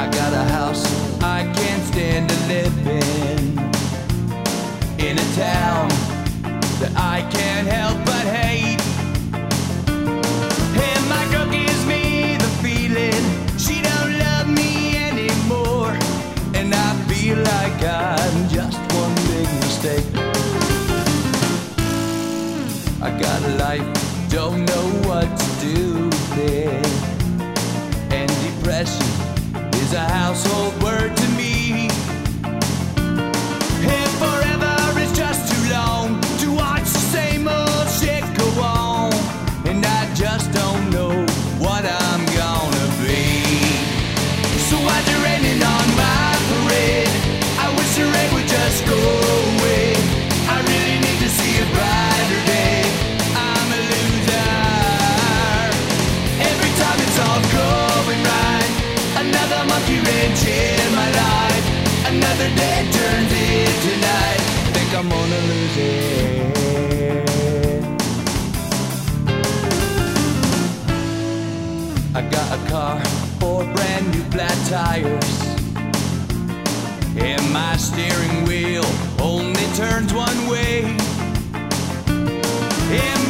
I got a house I can't stand to live in. In a town that I can't help but hate. And my girl gives me the feeling she don't love me anymore. And I feel like I'm just one big mistake. I got a life, don't know the day turns into night. Think I'm gonna lose it. I got a car, four brand new flat tires. And my steering wheel only turns one way. And